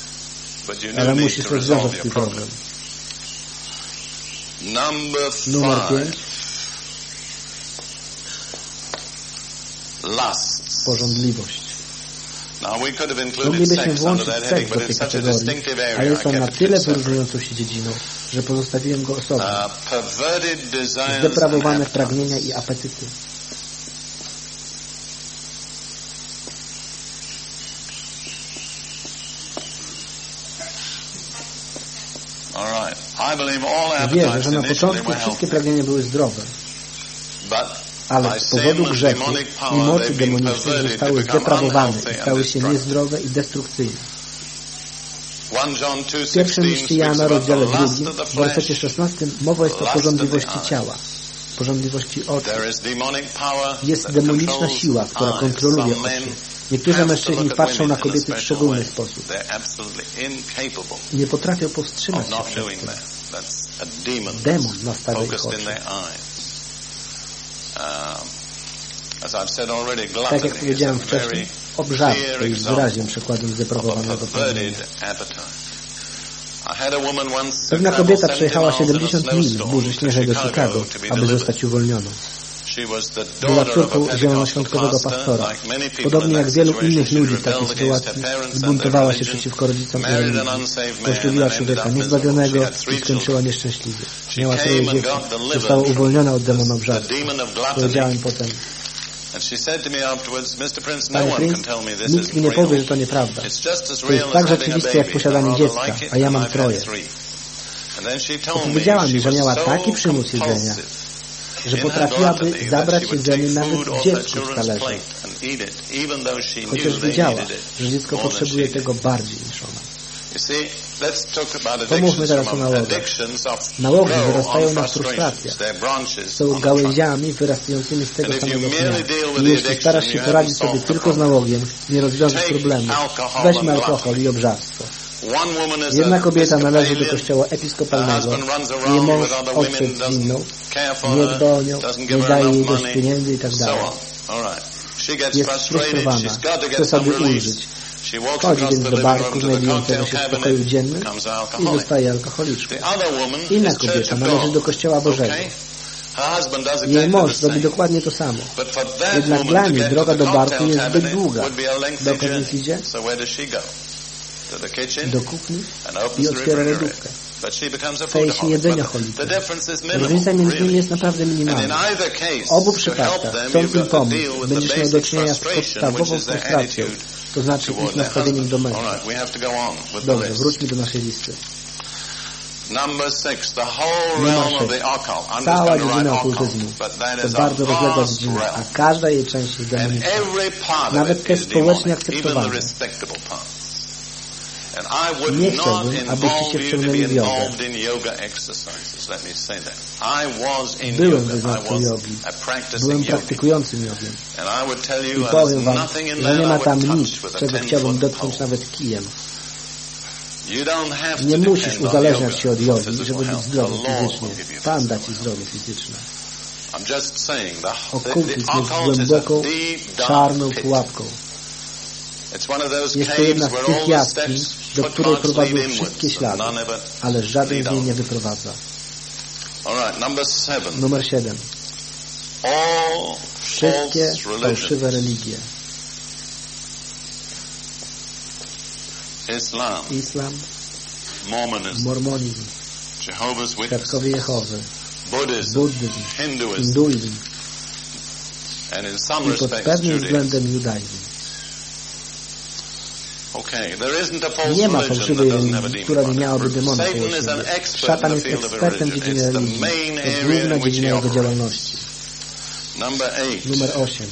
ale musisz rozwiązać swój problem. Numer pięć. Porządliwość. Moglibyśmy włączyć seks do tej kategorii, ale jest on na tyle wyróżniającą się dziedziną, że pozostawiłem go osobno. Zdeprawowane pragnienia i apetyty. Wierzę, że na początku wszystkie pragnienia były zdrowe, ale z powodu grzechu i mocy demonicznej zostały zdeprawowane i stały się niezdrowe i destrukcyjne. W pierwszym liście Jana, rozdziale drugim, w wersecie 16 mowa jest o porządliwości ciała, porządliwości oczu. Jest demoniczna siła, która kontroluje oczy. Niektórzy mężczyźni patrzą na kobiety w szczególny sposób. Nie potrafią powstrzymać się przed tym. Demon nastawia ich oczy. Tak jak powiedziałem wcześniej, obżarstwo jest wyraźnym przykładem zdeprawowanego pragnienia. Pewna kobieta przejechała 70 mil w burzy śnieżnej do Chicago, aby zostać uwolnioną. Była córką zielonoświątkowego pastora. Podobnie jak wielu innych ludzi w takiej sytuacji, zbuntowała się przeciwko rodzicom i religii. Poślubiła człowieka niezbawionego i skończyła nieszczęśliwie. Miała troje dzieci. Została uwolniona od demona obżarstwa. Powiedziałem potem, Panie Prince, nikt mi nie powie, że to nieprawda. To jest tak rzeczywiste jak posiadanie dziecka, a ja mam troje. Powiedziała mi, że miała taki przymus jedzenia, że potrafiłaby zabrać jedzenie nawet dziecku z talerza, chociaż wiedziała, że dziecko potrzebuje tego bardziej niż ona. Pomówmy teraz o nałogach. Nałogi wyrastają na frustracjach. Są gałęziami wyrastającymi z tego samego pnia. I jeśli starasz się poradzić sobie tylko z nałogiem, nie rozwiążesz problemu. Weźmy alkohol i obżarstwo. Jedna kobieta należy do kościoła episkopalnego. Jej mąż odszedł z inną. Nie dba o nią, nie daje jej dość pieniędzy i tak. Jest sfrustrowana. Chce sobie ulżyć. Chodzi więc do barku znajdującego się w pokoju dziennym i zostaje alkoholiczką. Inna kobieta należy do Kościoła Bożego. Jej mąż robi dokładnie to samo. Jednak dla niej droga do barku jest zbyt długa. Dokąd więc idzie? Do kuchni i otwiera lodówkę. staje się jedzeniem cholikiem. Różnica między nimi jest naprawdę minimalna. W obu przypadkach, chcąc im pomóc, będziesz miał do czynienia z podstawową frustracją, to znaczy ich nastawieniem do męstwa. Dobrze, wróćmy do naszej listy. Numer six. Cała dziedzina okultyzmu to bardzo rozległa dziedzina, a każda jej część jest demoniczna. Nawet te społecznie akceptowane. Nie chciałbym, abyście się wciągnęli w jogę. Byłem wyznawcą jogi. Byłem praktykującym jogiem. I powiem Wam, że nie ma tam nic, czego chciałbym dotknąć nawet kijem. Nie musisz uzależniać się od jogi, żeby być zdrowy fizycznie. Pan da Ci zdrowie fizyczne. Okultyzm jest głęboką, czarną pułapką. Jest to jedna z tych jaskiń, do której prowadzą wszystkie ślady, ale żaden z niej nie wyprowadza. Numer 7. Wszystkie fałszywe religie. Islam, mormonizm, Świadkowie Jehowy, buddyzm, hinduizm. I pod pewnym względem judaizm. Nie ma fałszywej religii, która nie miałaby demona koło siebie. Szatan jest ekspertem w dziedzinie religii. To główna dziedzina jego działalności. Numer 8.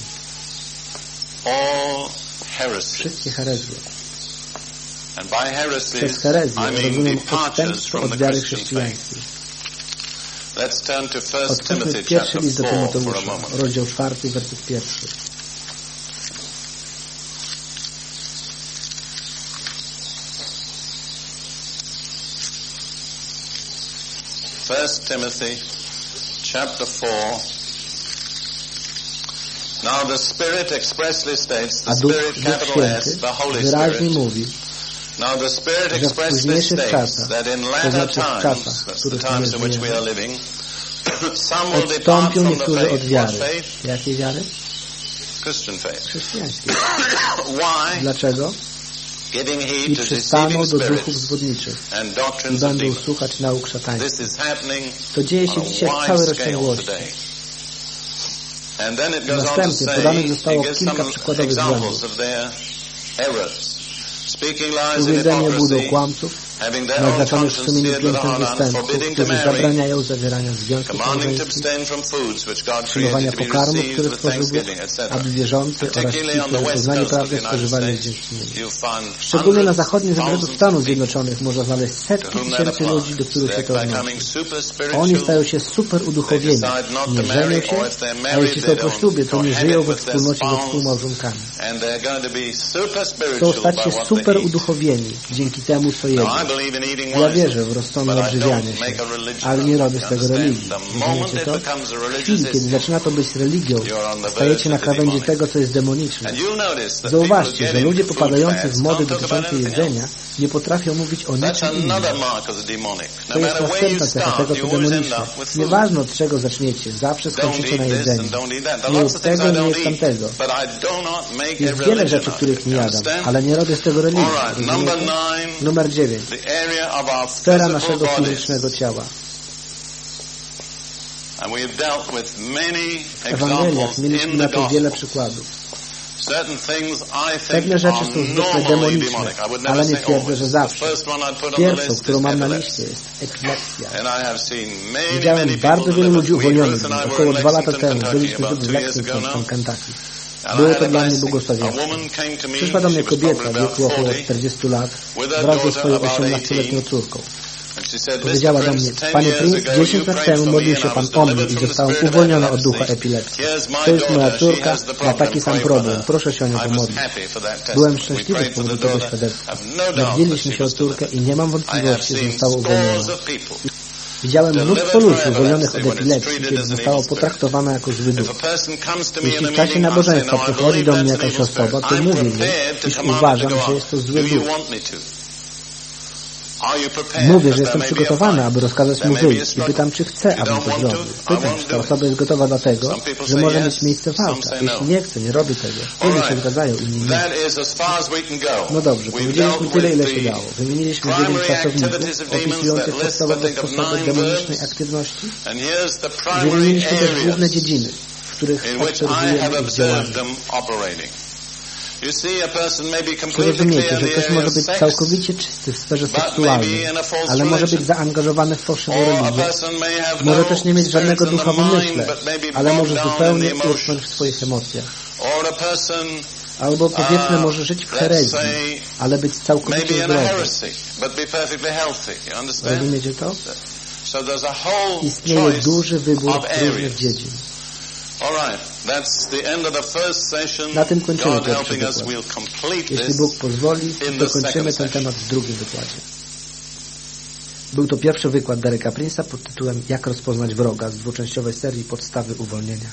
Wszystkie herezje. Przez herezję rozumiem odstępstwo od wiary chrześcijańskiej. Otwórzmy pierwszy list do Tymoteusza, rozdział czwarty, werset pierwszy. First Timothy chapter 4 Now the Spirit expressly states, the Spirit capital S, the Holy Spirit. Now the Spirit expressly states that in latter times, that's the times in which we are living, *coughs* some will depart from the faith. What faith? Christian faith. *coughs* Why? Dlaczego? I przystaną do duchów zwodniczych i będą słuchać nauk szatańskich. To dzieje się dzisiaj w całej rozciągłości. Następnie podanych zostało kilka przykładowych błędów. Uwiedzenie budą kłamców, their own naznaczonych conscience sumieniu pięknych to którzy zabraniają zawierania związków małżeńskich, przyjmowania które with stworzył Bóg, aby wierzący oraz ci, którzy poznali prawdę, spożywali z dziękczynieniem. Szczególnie na zachodnim thousands Stanów Zjednoczonych można znaleźć setki tysięcy ludzi, do których się to odnosi. Oni stają się super uduchowieni. Nie żenią się, a jeśli są po ślubie, to nie żyją we wspólnocie ze współmałżonkami. Chcą stać się super uduchowieni dzięki temu, co jedzą. Ja wierzę w rozsądne odżywianie się, ale nie robię z tego religii. Rozumiecie to? W chwili, kiedy zaczyna to być religią, stajecie na krawędzi tego, co jest demoniczne. Zauważcie, że ludzie popadający w mody dotyczące jedzenia nie potrafią mówić o niczym innym. To jest następna cecha tego, co demoniczne. Nieważne od czego zaczniecie, zawsze skończycie na jedzeniu. Nie jest tego, nie jest tamtego. Jest wiele rzeczy, których nie jadam, ale nie robię z tego religii. Rozumiecie? Numer 9. Sfera naszego fizycznego ciała. W Ewangeliach mieliśmy na to wiele przykładów. Pewne rzeczy są zwykle demoniczne, ale nie say twierdzę, że zawsze. Pierwszą, którą mam na liście jest epilepsja. Widziałem bardzo wielu ludzi uwolnionych. Około dwa lata temu byliśmy w Lexington, w Kentucky. Było to dla mnie błogosławieństwo. Przyszła do mnie kobieta w wieku około 40, 40 lat wraz ze swoją about 18-letnią 18. córką. Powiedziała do mnie, Prince, 10 Panie Prince, ago 10 you lat temu modlił się Pan o mnie i of uwolniona od ducha epilepsy. epilepsji. To jest moja córka, ma taki sam problem. Proszę się o nią pomodlić. Byłem szczęśliwy z powodu tego świadectwa. No she się o córkę i nie mam wątpliwości, że została uwolniona. Widziałem mnóstwo ludzi uwolnionych od epilepsji, kiedy zostało potraktowane jako zły duch. Jeśli w czasie nabożeństwa I przychodzi do mnie jakaś osoba, to mówię to iż uważam, że jest to zły duch. Mówię, że jestem przygotowany, aby rozkazać mu wyjść i pytam, czy chce, don't to zrobił. Pytam, czy ta osoba jest gotowa do tego, że może mieć miejsce walka. Jeśli no. nie chce, nie robi tego. Jedni się zgadzają, inni nie. No dobrze, powiedzieliśmy tyle, ile się dało. Wymieniliśmy dziewięć pracowników opisujących podstawowe sposoby demonicznej aktywności. Wymieniliśmy też główne dziedziny, w których obserwujemy ich działanie. Rozumiecie, clear że ktoś może być całkowicie czysty w sferze seksualnej, ale może być zaangażowany w fałszywą religię. Może no też nie mieć żadnego ducha w umyśle, ale może zupełnie utknąć w swoich emocjach. Albo powiedzmy Uh, może żyć w herezji, ale być całkowicie zdrowy. Rozumiecie to? Istnieje duży wybór różnych dziedzin. Na tym kończymy pierwszy wykład. Jeśli. Bóg pozwoli, in to the kończymy second ten temat w drugim wykładzie. Był to pierwszy wykład Dereka Prince'a pod tytułem Jak rozpoznać wroga z dwuczęściowej serii Podstawy uwolnienia.